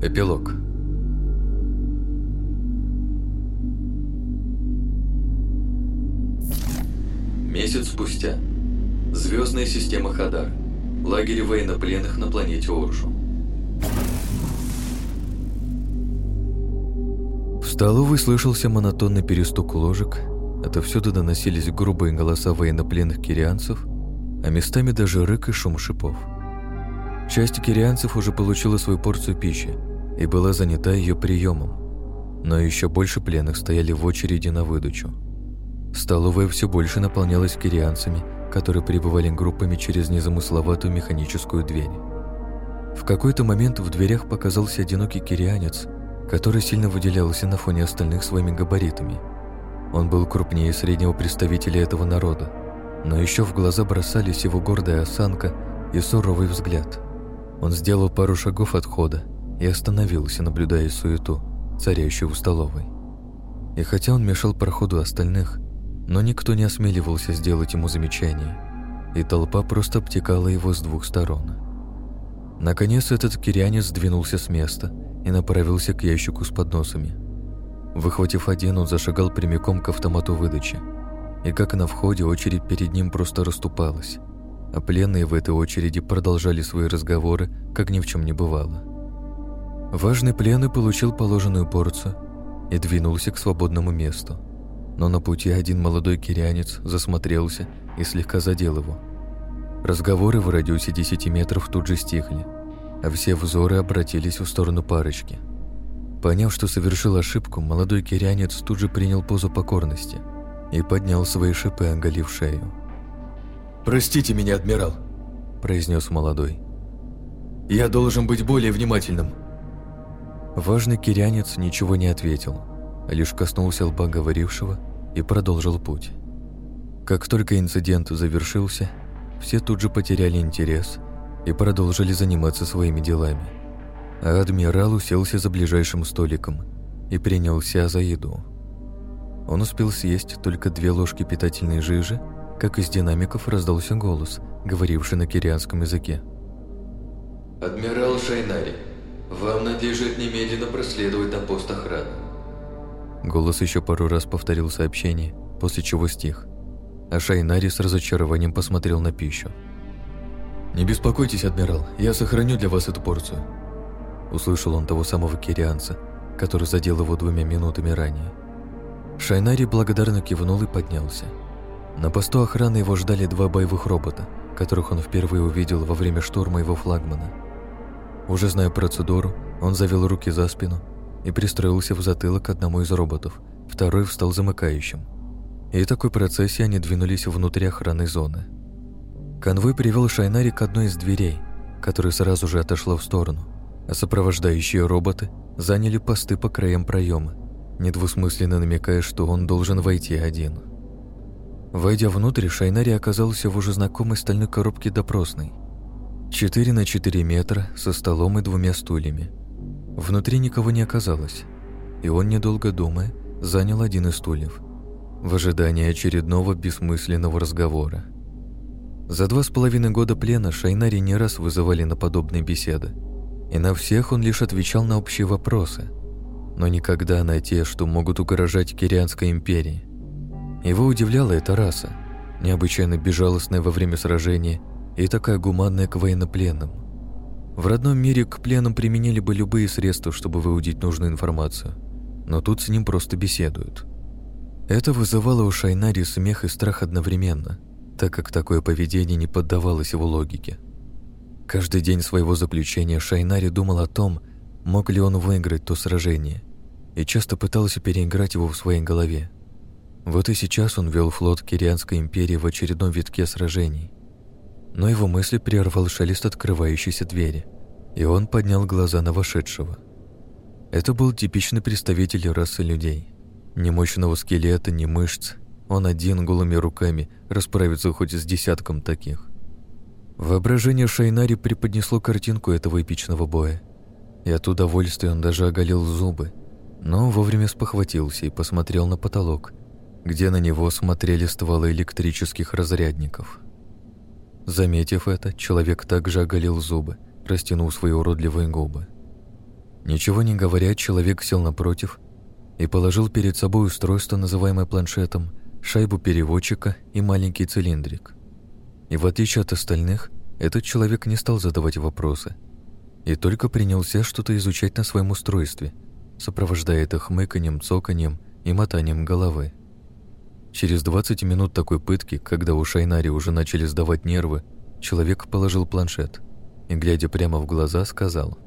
Эпилог Месяц спустя. Звездная система Хадар. Лагерь военнопленных на планете Оржу. В столовой слышался монотонный перестук ложек, отовсюду доносились грубые голоса военнопленных кирианцев, а местами даже рык и шум шипов. Часть кирианцев уже получила свою порцию пищи и была занята ее приемом, но еще больше пленных стояли в очереди на выдачу. Столовая все больше наполнялась кирианцами, которые прибывали группами через незамысловатую механическую дверь. В какой-то момент в дверях показался одинокий кирианец, который сильно выделялся на фоне остальных своими габаритами. Он был крупнее среднего представителя этого народа, но еще в глаза бросались его гордая осанка и суровый взгляд. Он сделал пару шагов от хода и остановился, наблюдая суету, царящую в столовой. И хотя он мешал проходу остальных, но никто не осмеливался сделать ему замечание, и толпа просто обтекала его с двух сторон. Наконец этот кирянец сдвинулся с места и направился к ящику с подносами. Выхватив один, он зашагал прямиком к автомату выдачи. И как на входе, очередь перед ним просто расступалась, а пленные в этой очереди продолжали свои разговоры, как ни в чем не бывало. Важный пленный получил положенную порцию и двинулся к свободному месту но на пути один молодой кирянец засмотрелся и слегка задел его. Разговоры в радиусе 10 метров тут же стихли, а все взоры обратились в сторону парочки. Поняв, что совершил ошибку, молодой кирянец тут же принял позу покорности и поднял свои шипы, оголив шею. «Простите меня, адмирал», – произнес молодой. «Я должен быть более внимательным». Важный кирянец ничего не ответил, лишь коснулся лба говорившего и продолжил путь. Как только инцидент завершился, все тут же потеряли интерес и продолжили заниматься своими делами. А адмирал уселся за ближайшим столиком и принялся за еду. Он успел съесть только две ложки питательной жижи, как из динамиков раздался голос, говоривший на кирианском языке. «Адмирал Шайнари, вам надлежит немедленно проследовать на пост охраны. Голос еще пару раз повторил сообщение, после чего стих. А Шайнари с разочарованием посмотрел на пищу. «Не беспокойтесь, адмирал, я сохраню для вас эту порцию». Услышал он того самого кирианца, который задел его двумя минутами ранее. Шайнари благодарно кивнул и поднялся. На посту охраны его ждали два боевых робота, которых он впервые увидел во время штурма его флагмана. Уже зная процедуру, он завел руки за спину и пристроился в затылок одному из роботов, второй встал замыкающим. И такой процессе они двинулись внутрь охранной зоны. Конвой привел Шайнари к одной из дверей, которая сразу же отошла в сторону, а сопровождающие роботы заняли посты по краям проема, недвусмысленно намекая, что он должен войти один. Войдя внутрь, Шайнари оказался в уже знакомой стальной коробке допросной. 4 на 4 метра со столом и двумя стульями. Внутри никого не оказалось, и он, недолго думая, занял один из стульев в ожидании очередного бессмысленного разговора. За два с половиной года плена Шайнари не раз вызывали на подобные беседы, и на всех он лишь отвечал на общие вопросы, но никогда на те, что могут угрожать Кирианской империи. Его удивляла эта раса, необычайно безжалостная во время сражения и такая гуманная к военнопленным – в родном мире к пленам применили бы любые средства, чтобы выудить нужную информацию, но тут с ним просто беседуют. Это вызывало у Шайнари смех и страх одновременно, так как такое поведение не поддавалось его логике. Каждый день своего заключения Шайнари думал о том, мог ли он выиграть то сражение, и часто пытался переиграть его в своей голове. Вот и сейчас он вел флот Кирианской империи в очередном витке сражений, но его мысли прервал шелест открывающейся двери, и он поднял глаза на вошедшего. Это был типичный представитель расы людей. Ни мощного скелета, ни мышц. Он один голыми руками расправится хоть с десятком таких. Воображение Шайнари преподнесло картинку этого эпичного боя. И от удовольствия он даже оголил зубы, но вовремя спохватился и посмотрел на потолок, где на него смотрели стволы электрических разрядников. Заметив это, человек также оголил зубы, растянув свои уродливые губы. Ничего не говоря, человек сел напротив и положил перед собой устройство, называемое планшетом, шайбу переводчика и маленький цилиндрик. И в отличие от остальных, этот человек не стал задавать вопросы и только принялся что-то изучать на своем устройстве, сопровождая это хмыканьем, цоканьем и мотанием головы. Через 20 минут такой пытки, когда у Шайнари уже начали сдавать нервы, человек положил планшет и, глядя прямо в глаза, сказал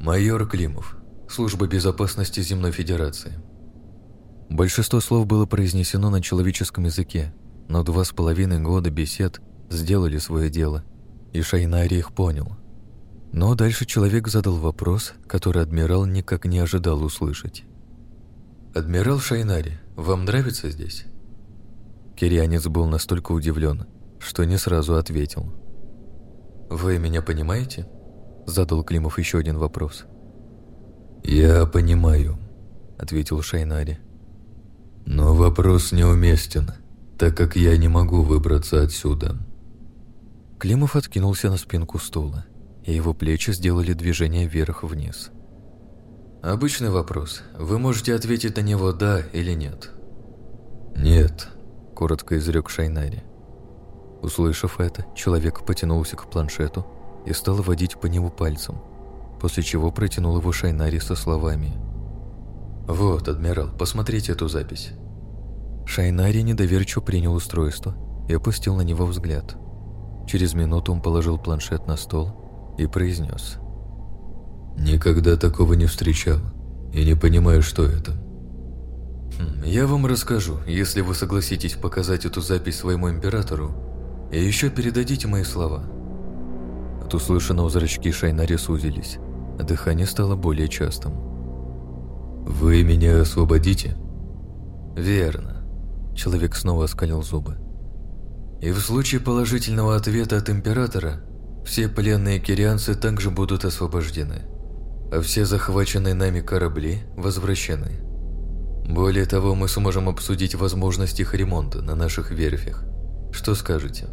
«Майор Климов, Служба безопасности Земной Федерации». Большинство слов было произнесено на человеческом языке, но два с половиной года бесед сделали свое дело, и Шайнари их понял. Но дальше человек задал вопрос, который адмирал никак не ожидал услышать. «Адмирал Шайнари, вам нравится здесь?» Кирианец был настолько удивлен, что не сразу ответил. «Вы меня понимаете?» Задал Климов еще один вопрос. «Я понимаю», — ответил Шайнари. «Но вопрос неуместен, так как я не могу выбраться отсюда». Климов откинулся на спинку стула, и его плечи сделали движение вверх-вниз. Обычный вопрос. Вы можете ответить на него «да» или «нет». «Нет», — коротко изрек Шайнари. Услышав это, человек потянулся к планшету и стал водить по нему пальцем, после чего протянул его Шайнари со словами «Вот, адмирал, посмотрите эту запись». Шайнари недоверчиво принял устройство и опустил на него взгляд. Через минуту он положил планшет на стол и произнес Никогда такого не встречал и не понимаю, что это. Хм, я вам расскажу, если вы согласитесь показать эту запись своему императору и еще передадите мои слова. От услышанного зрачки Шайнари сузились, а дыхание стало более частым. «Вы меня освободите?» «Верно». Человек снова оскалил зубы. «И в случае положительного ответа от императора все пленные кирианцы также будут освобождены» а все захваченные нами корабли возвращены. Более того, мы сможем обсудить возможность их ремонта на наших верфях. Что скажете?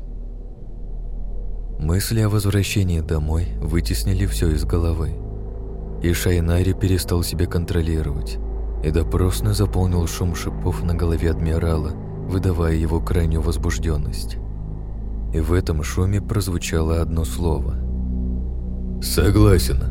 Мысли о возвращении домой вытеснили все из головы. И Шайнари перестал себя контролировать, и допросно заполнил шум шипов на голове адмирала, выдавая его крайнюю возбужденность. И в этом шуме прозвучало одно слово. «Согласен»,